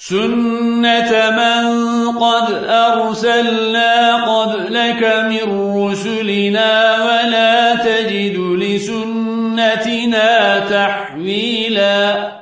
سنة من قد أرسلنا قبلك من رسلنا ولا تجد لسنتنا تحويلا